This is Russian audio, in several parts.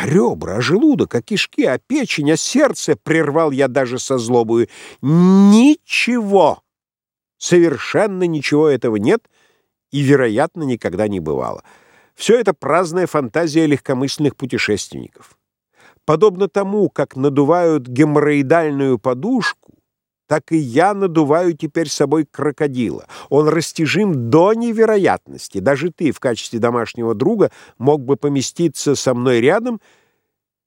Ребра, а желудок, а кишки, а печень, а сердце, прервал я даже со злобою. Ничего, совершенно ничего этого нет и, вероятно, никогда не бывало. Все это праздная фантазия легкомысленных путешественников. Подобно тому, как надувают геморроидальную подушку, так и я надуваю теперь собой крокодила. Он растяжим до невероятности. Даже ты в качестве домашнего друга мог бы поместиться со мной рядом,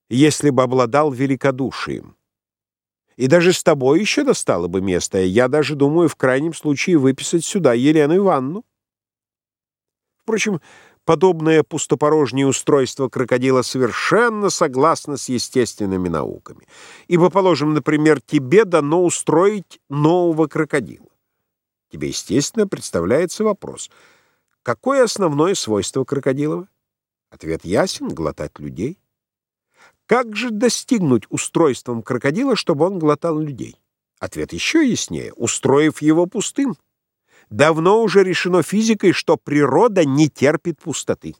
если бы обладал великодушием. И даже с тобой еще достало бы место. Я даже думаю в крайнем случае выписать сюда Елену Ивановну. Впрочем, подобное пустопорожнее устройство крокодила совершенно согласно с естественными науками. Ибо, положим, например, тебе дано устроить нового крокодила. Тебе, естественно, представляется вопрос, какое основное свойство крокодилова? Ответ ясен — глотать людей. Как же достигнуть устройством крокодила, чтобы он глотал людей? Ответ еще яснее — устроив его пустым. Давно уже решено физикой, что природа не терпит пустоты.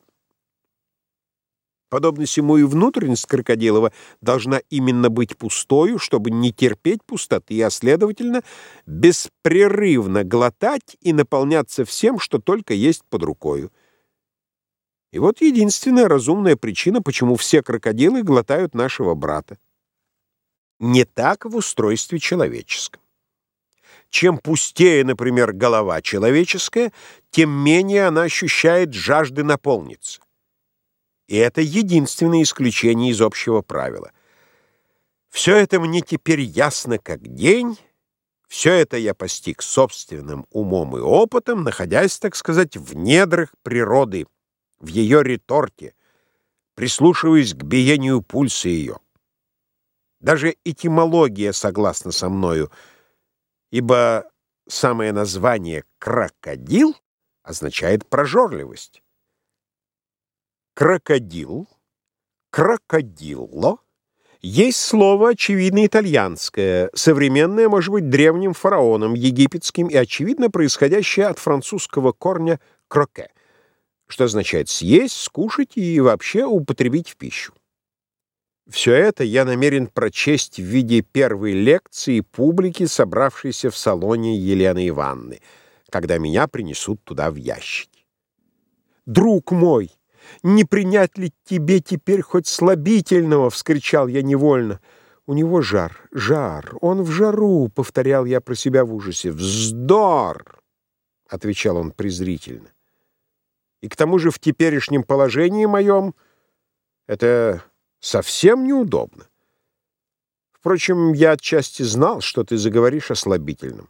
Подобно всему и внутренность крокодилова должна именно быть пустою, чтобы не терпеть пустоты, а, следовательно, беспрерывно глотать и наполняться всем, что только есть под рукою. И вот единственная разумная причина, почему все крокодилы глотают нашего брата. Не так в устройстве человеческом. Чем пустее, например, голова человеческая, тем менее она ощущает жажды наполниться. И это единственное исключение из общего правила. Все это мне теперь ясно как день, все это я постиг собственным умом и опытом, находясь, так сказать, в недрах природы, в ее реторте, прислушиваясь к биению пульса ее. Даже этимология согласна со мною — ибо самое название «крокодил» означает прожорливость. Крокодил, крокодилло есть слово, очевидно, итальянское, современное, может быть, древним фараоном, египетским и, очевидно, происходящее от французского корня «кроке», что означает съесть, скушать и вообще употребить в пищу. Все это я намерен прочесть в виде первой лекции публики, собравшейся в салоне Елены Ивановны, когда меня принесут туда в ящики. «Друг мой, не принять ли тебе теперь хоть слабительного?» — вскричал я невольно. «У него жар, жар, он в жару», — повторял я про себя в ужасе. «Вздор!» — отвечал он презрительно. «И к тому же в теперешнем положении моем это совсем неудобно. Впрочем, я отчасти знал, что ты заговоришь о слабительном.